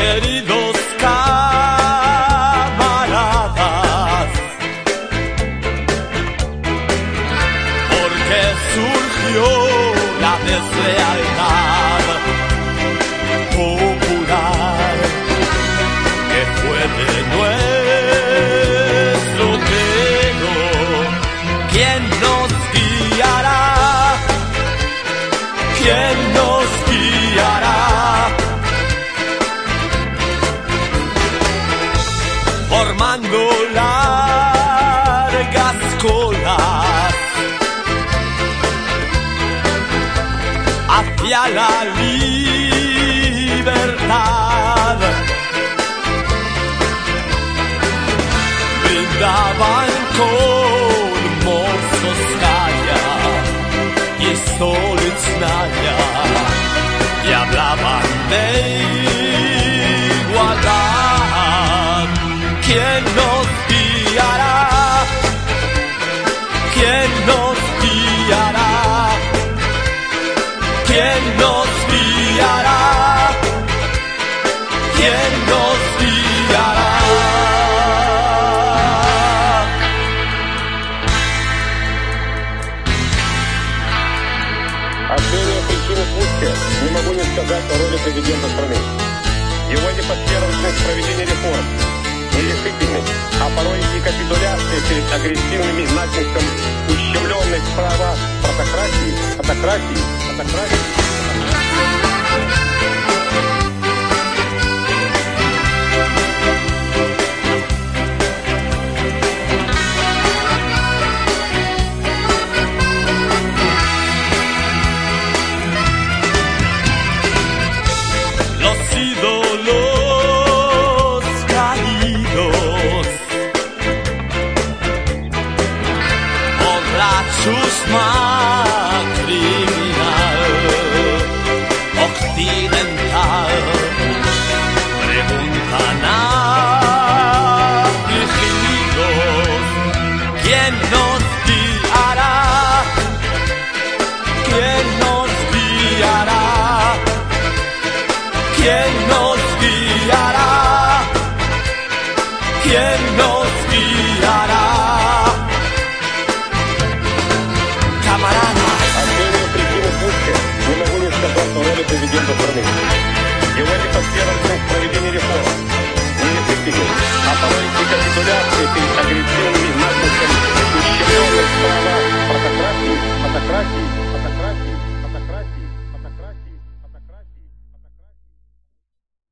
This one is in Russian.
queridos camaradas, porque surgió la deslealtad formando largas colas hacia la libertad. Nos guiará? ¿Quién nos guiará? ¿Quién nos guiará? Не могу не сказать о роли президента страны. Его непоследовательность в проведении реформ, нерешительность, а порой и капитуляция перед агрессивными натиском ущемленных права протократии, автократии, автократии. to smile.